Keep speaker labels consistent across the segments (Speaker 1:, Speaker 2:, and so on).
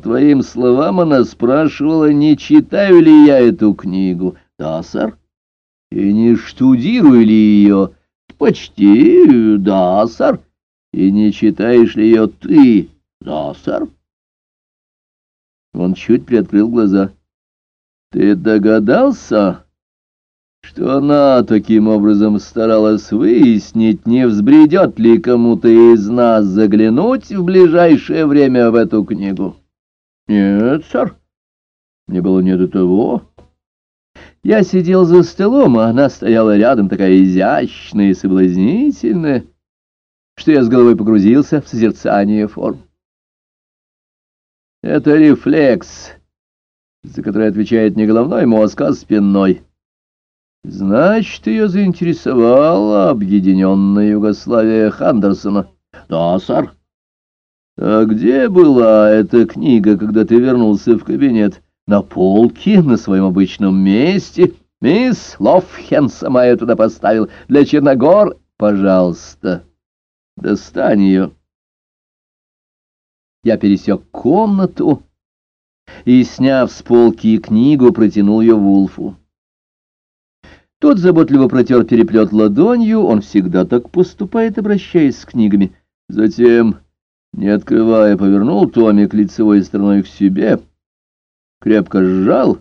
Speaker 1: твоим словам, она спрашивала, не читаю ли я эту книгу. Да, сэр. И не штудирую ли ее? Почти, да, сэр. И не читаешь ли ее ты? Да, сэр. Он чуть приоткрыл глаза. Ты догадался, что она таким образом старалась выяснить, не взбредет ли кому-то из нас заглянуть в ближайшее время в эту книгу? Нет, сэр. Мне было не до того. Я сидел за столом, а она стояла рядом, такая изящная и соблазнительная, что я с головой погрузился в созерцание форм. Это рефлекс, за который отвечает не головной мозг, а спинной. Значит, ее заинтересовала объединенная Югославия Хандерсона. Да, сэр. А где была эта книга, когда ты вернулся в кабинет? На полке, на своем обычном месте. Мисс Лофхен сама ее туда поставил. Для Черногор, пожалуйста, достань ее. Я пересек комнату и, сняв с полки книгу, протянул ее Вулфу. Тот заботливо протер переплет ладонью, он всегда так поступает, обращаясь с книгами. Затем, не открывая, повернул томик лицевой стороной к себе, крепко сжал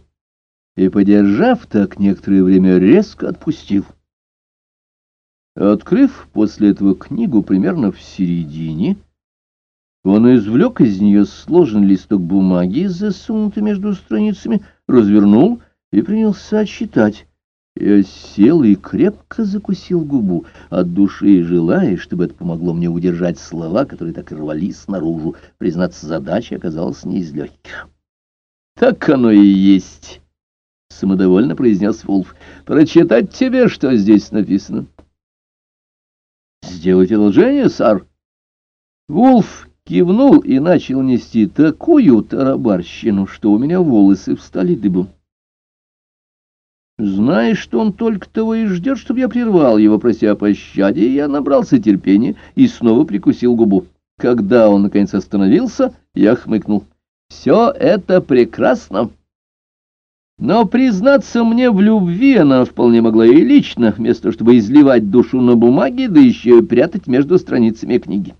Speaker 1: и, подержав так некоторое время, резко отпустил. Открыв после этого книгу примерно в середине, он извлек из нее сложенный листок бумаги, засунутый между страницами, развернул и принялся читать. Я сел и крепко закусил губу, от души желая, чтобы это помогло мне удержать слова, которые так рвались наружу. Признаться, задача оказалась не из легких. «Так оно и есть», — самодовольно произнес Вулф. «Прочитать тебе, что здесь написано». «Сделайте одолжение, сар». Вулф кивнул и начал нести такую тарабарщину, что у меня волосы встали дыбом. Зная, что он только того и ждет, чтобы я прервал его, прося о пощаде, я набрался терпения и снова прикусил губу. Когда он, наконец, остановился, я хмыкнул. «Все это прекрасно!» Но признаться мне в любви она вполне могла и лично, вместо чтобы изливать душу на бумаге, да еще и прятать между страницами книги.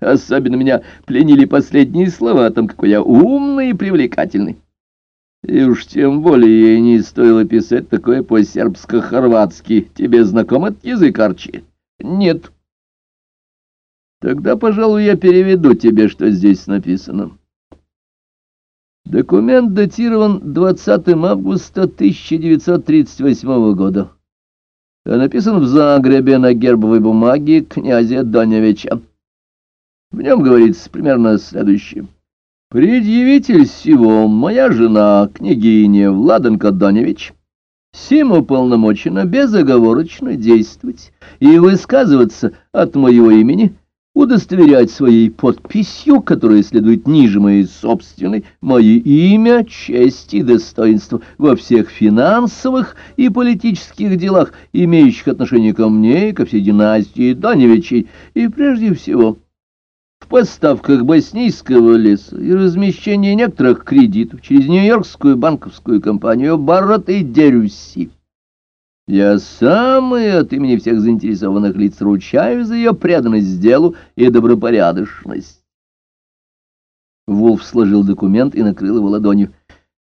Speaker 1: Особенно меня пленили последние слова о том, какой я умный и привлекательный. И уж тем более ей не стоило писать такое по-сербско-хорватски. Тебе знаком этот язык, Арчи? Нет. Тогда, пожалуй, я переведу тебе, что здесь написано. Документ датирован 20 августа 1938 года. Написан в Загребе на гербовой бумаге князя Доневича. В нем говорится примерно следующее. «Предъявитель всего, моя жена, княгиня Владенко Доневич, сим уполномочена безоговорочно действовать и высказываться от моего имени, удостоверять своей подписью, которая следует ниже моей собственной, мое имя, честь и достоинство во всех финансовых и политических делах, имеющих отношение ко мне и ко всей династии Доневичей, и прежде всего поставках боснийского леса и размещении некоторых кредитов через нью-йоркскую банковскую компанию Баррот и Дерюси. Я сам и от имени всех заинтересованных лиц ручаю за ее преданность делу и добропорядочность. Вулф сложил документ и накрыл его ладонью.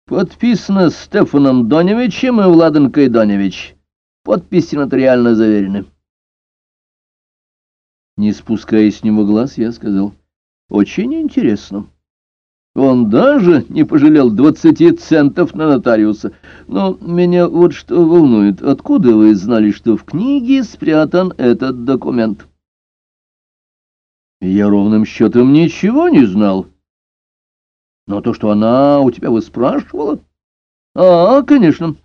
Speaker 1: Подписано Стефаном Доневичем и Владенкой Доневич. Подписи нотариально заверены. Не спуская с него глаз, я сказал, «Очень интересно». Он даже не пожалел двадцати центов на нотариуса. Но меня вот что волнует. Откуда вы знали, что в книге спрятан этот документ? Я ровным счетом ничего не знал. Но то, что она у тебя выспрашивала... А, конечно.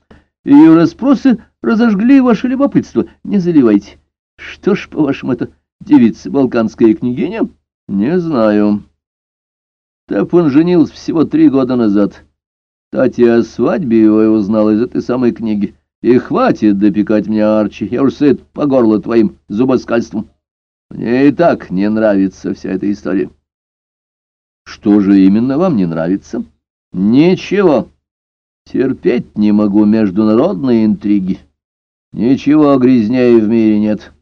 Speaker 1: Ее расспросы разожгли ваше любопытство. Не заливайте. Что ж, по-вашему, это Девица балканская княгиня? Не знаю. Так он женился всего три года назад. Кстати, о свадьбе его я узнал из этой самой книги. И хватит допекать меня, Арчи, я уж сыт по горло твоим зубоскальством. Мне и так не нравится вся эта история. Что же именно вам не нравится? Ничего. Терпеть не могу международные интриги. Ничего грязнее в мире нет.